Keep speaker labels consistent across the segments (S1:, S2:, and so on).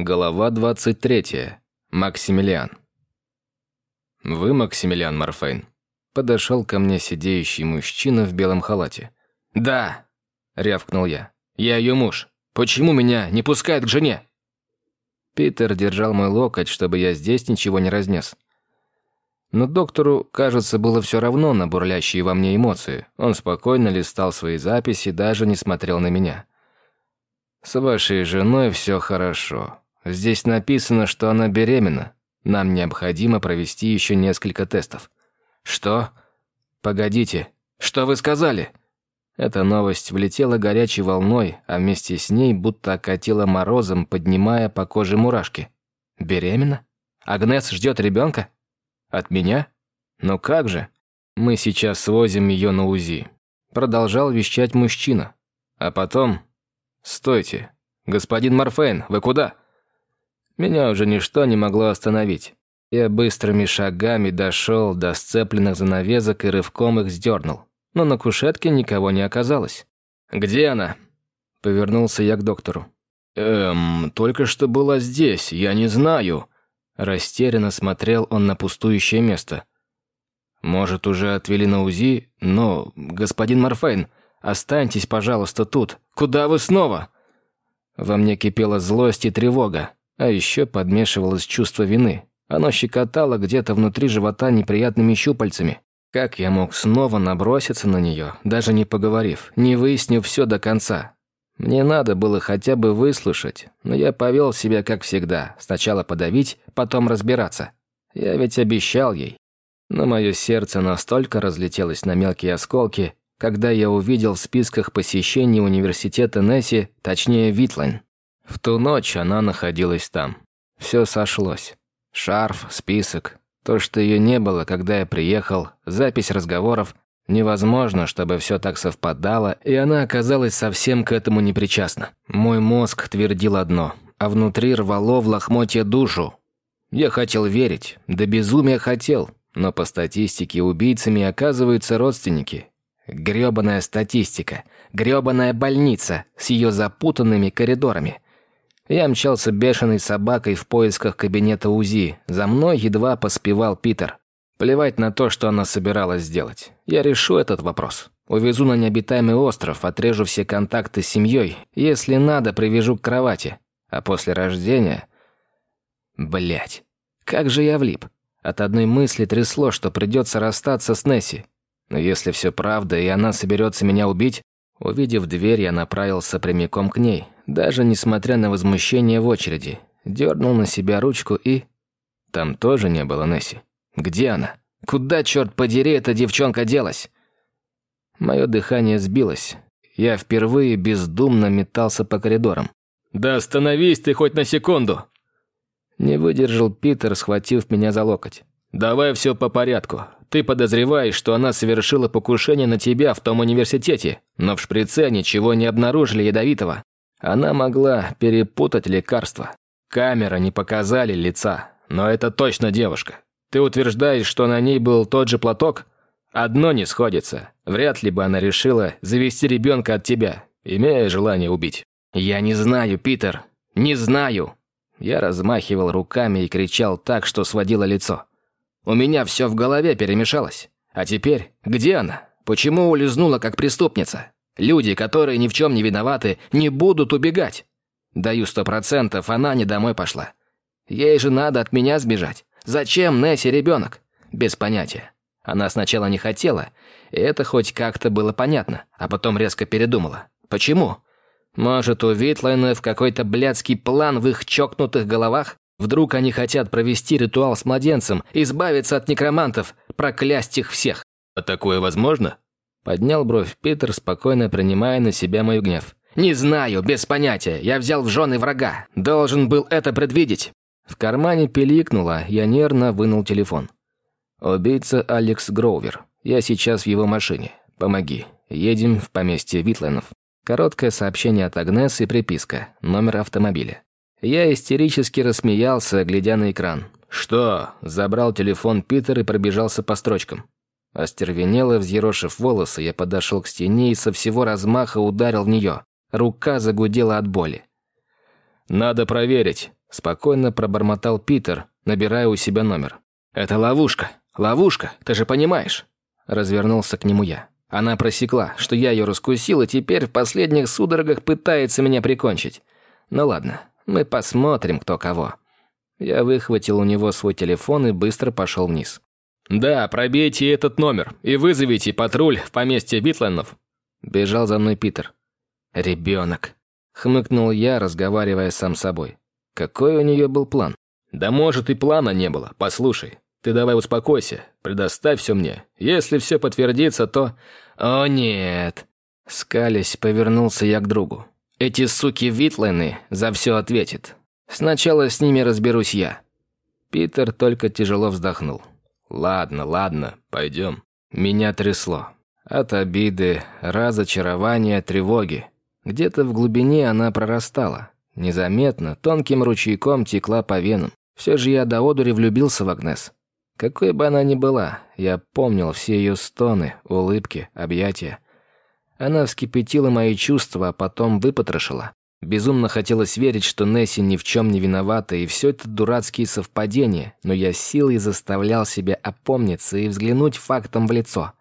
S1: Голова 23. Максимилиан. «Вы Максимилиан Марфейн?» Подошел ко мне сидеющий мужчина в белом халате.
S2: «Да!» – рявкнул я. «Я ее муж. Почему меня не пускают к жене?»
S1: Питер держал мой локоть, чтобы я здесь ничего не разнес. Но доктору, кажется, было все равно на бурлящие во мне эмоции. Он спокойно листал свои записи, даже не смотрел на меня. «С вашей женой все хорошо. Здесь написано, что она беременна. Нам необходимо провести еще несколько тестов».
S2: «Что? Погодите. Что вы сказали?»
S1: Эта новость влетела горячей волной, а вместе с ней будто окатила морозом, поднимая по коже мурашки. «Беременна? Агнес ждет ребенка? От меня? Ну как же? Мы сейчас свозим ее на УЗИ». Продолжал вещать мужчина. А потом... «Стойте. Господин Морфейн, вы куда?» Меня уже ничто не могло остановить. Я быстрыми шагами дошел до сцепленных занавесок и рывком их сдернул. Но на кушетке никого не оказалось. «Где она?» Повернулся я к доктору.
S2: «Эм, только что была здесь, я не знаю».
S1: Растерянно смотрел он на пустующее место. «Может, уже отвели на УЗИ? Но, господин Морфейн, останьтесь, пожалуйста, тут. Куда вы снова?» Во мне кипела злость и тревога, а еще подмешивалось чувство вины. Оно щекотало где-то внутри живота неприятными щупальцами. Как я мог снова наброситься на нее, даже не поговорив, не выяснив все до конца? Мне надо было хотя бы выслушать, но я повел себя как всегда. Сначала подавить, потом разбираться. Я ведь обещал ей. Но мое сердце настолько разлетелось на мелкие осколки, когда я увидел в списках посещений университета Несси, точнее Витлайн. В ту ночь она находилась там. Все сошлось. Шарф, список, то, что ее не было, когда я приехал, запись разговоров, невозможно, чтобы все так совпадало, и она оказалась совсем к этому непричастна. Мой мозг твердил одно, а внутри рвало в лохмотья душу. Я хотел верить, да безумия хотел, но по статистике убийцами оказываются родственники. Грёбаная статистика, грёбаная больница с ее запутанными коридорами – я мчался бешеной собакой в поисках кабинета УЗИ. За мной едва поспевал Питер. Плевать на то, что она собиралась сделать. Я решу этот вопрос. Увезу на необитаемый остров, отрежу все контакты с семьей. Если надо, привяжу к кровати. А после рождения... Блять, как же я влип. От одной мысли трясло, что придется расстаться с Несси. Но если все правда, и она соберется меня убить... Увидев дверь, я направился прямиком к ней, даже несмотря на возмущение в очереди. Дернул на себя ручку и... Там тоже не было Несси. Где она? Куда, черт подери, эта девчонка делась? Мое дыхание сбилось. Я впервые бездумно метался по коридорам.
S2: «Да остановись ты хоть на секунду!»
S1: Не выдержал Питер, схватив меня за локоть.
S2: «Давай все по порядку. Ты подозреваешь, что она совершила покушение на тебя в том университете, но в шприце ничего не обнаружили ядовитого. Она могла перепутать лекарства. Камеры не показали лица, но это точно девушка. Ты утверждаешь, что на ней был тот же платок? Одно не сходится. Вряд ли бы она решила завести ребенка от тебя, имея желание убить.
S1: Я не знаю, Питер. Не знаю. Я размахивал руками и кричал так, что сводило лицо. У меня все в голове перемешалось. А теперь, где она? Почему улизнула как преступница? Люди, которые ни в чем не виноваты, не будут убегать. Даю сто процентов, она не домой пошла. Ей же надо от меня сбежать. Зачем Несси ребенок? Без понятия. Она сначала не хотела, и это хоть как-то было понятно, а потом резко передумала. Почему? Может, у Витлайнов какой-то блядский план в их чокнутых головах? Вдруг они хотят провести ритуал с младенцем, избавиться от некромантов, проклясть их всех?
S2: А такое возможно?
S1: Поднял бровь Питер, спокойно принимая на себя мой гнев. «Не знаю, без понятия. Я взял в жены врага. Должен был это предвидеть». В кармане пиликнуло, я нервно вынул телефон. «Убийца Алекс Гроувер. Я сейчас в его машине. Помоги. Едем в поместье Витленов». Короткое сообщение от Агнес и приписка. Номер автомобиля. Я истерически рассмеялся, глядя на экран. «Что?» – забрал телефон Питер и пробежался по строчкам. Остервенело взъерошив волосы, я подошел к стене и со всего размаха ударил в нее. Рука загудела от боли.
S2: «Надо проверить»,
S1: Спокойно пробормотал Питер, набирая у себя номер. «Это ловушка! Ловушка! Ты же понимаешь!» Развернулся к нему я. Она просекла, что я ее раскусил, и теперь в последних судорогах пытается меня прикончить. Ну ладно, мы посмотрим, кто кого. Я выхватил у него свой телефон и быстро пошел вниз.
S2: «Да, пробейте этот номер и вызовите патруль в поместье Витлендов».
S1: Бежал за мной Питер. «Ребенок», — хмыкнул я, разговаривая сам с собой. Какой у нее был план?
S2: «Да может и плана не было, послушай. Ты давай успокойся, предоставь все мне. Если все подтвердится, то...»
S1: «О нет!» Скались, повернулся я к другу. «Эти суки Витлены за все ответят. Сначала с ними разберусь я». Питер только тяжело вздохнул. «Ладно, ладно, пойдем». Меня трясло. От обиды, разочарования, тревоги. Где-то в глубине она прорастала. Незаметно, тонким ручейком текла по венам. Все же я до одури влюбился в Агнес. Какой бы она ни была, я помнил все ее стоны, улыбки, объятия. Она вскипятила мои чувства, а потом выпотрошила. Безумно хотелось верить, что Несси ни в чем не виновата, и все это дурацкие совпадения, но я силой заставлял себя опомниться и взглянуть фактом в лицо.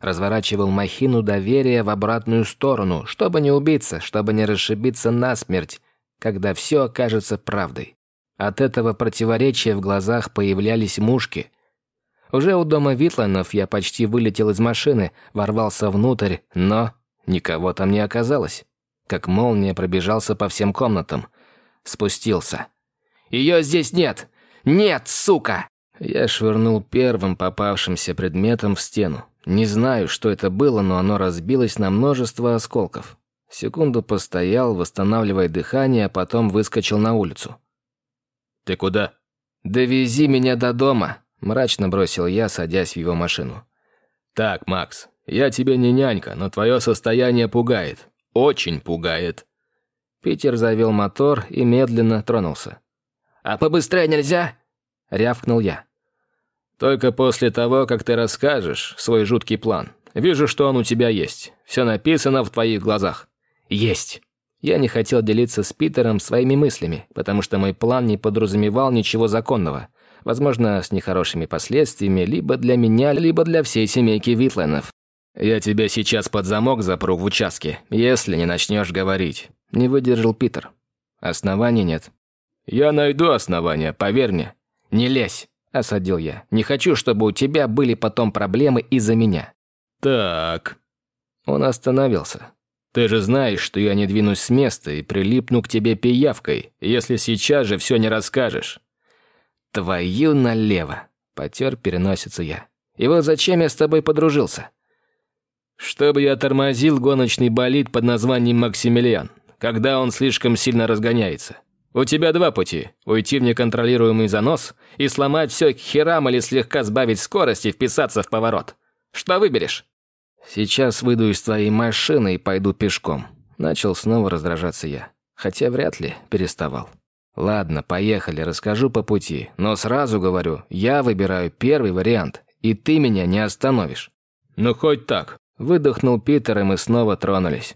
S1: Разворачивал махину доверия в обратную сторону, чтобы не убиться, чтобы не расшибиться насмерть, когда все окажется правдой. От этого противоречия в глазах появлялись мушки. Уже у дома Витланов я почти вылетел из машины, ворвался внутрь, но никого там не оказалось. Как молния пробежался по всем комнатам. Спустился. «Ее здесь нет! Нет, сука!» Я швырнул первым попавшимся предметом в стену. Не знаю, что это было, но оно разбилось на множество осколков. Секунду постоял, восстанавливая дыхание, а потом выскочил на улицу.
S2: «Ты куда?»
S1: «Довези меня до дома», – мрачно бросил я, садясь в его машину.
S2: «Так, Макс, я тебе не нянька, но твое состояние пугает. Очень пугает».
S1: Питер завел мотор и медленно тронулся. «А побыстрее нельзя?» – рявкнул я.
S2: «Только после того, как ты расскажешь свой жуткий план. Вижу, что он у тебя есть. Все написано в твоих глазах».
S1: «Есть». Я не хотел делиться с Питером своими мыслями, потому что мой план не подразумевал ничего законного. Возможно, с нехорошими последствиями либо для меня, либо для всей семейки Витленов.
S2: «Я тебя сейчас под замок запру в участке, если не начнешь говорить», –
S1: не выдержал Питер. «Оснований нет».
S2: «Я найду основания, поверь мне».
S1: «Не лезь», – осадил я. «Не хочу, чтобы у тебя были потом проблемы из-за меня».
S2: «Так».
S1: Он остановился.
S2: Ты же знаешь, что я не двинусь с места и прилипну к тебе пиявкой, если сейчас же все не расскажешь».
S1: «Твою налево!» – потер переносицу я. «И вот зачем я с тобой подружился?»
S2: «Чтобы я тормозил гоночный болид под названием Максимилиан, когда он слишком сильно разгоняется. У тебя два пути – уйти в неконтролируемый занос и сломать все к херам или слегка сбавить скорость и вписаться в поворот. Что выберешь?»
S1: «Сейчас выйду из твоей машины и пойду пешком». Начал снова раздражаться я. Хотя вряд ли переставал. «Ладно, поехали, расскажу по пути. Но сразу говорю, я выбираю первый вариант, и ты меня не остановишь».
S2: «Ну, хоть так».
S1: Выдохнул Питер, и мы снова тронулись.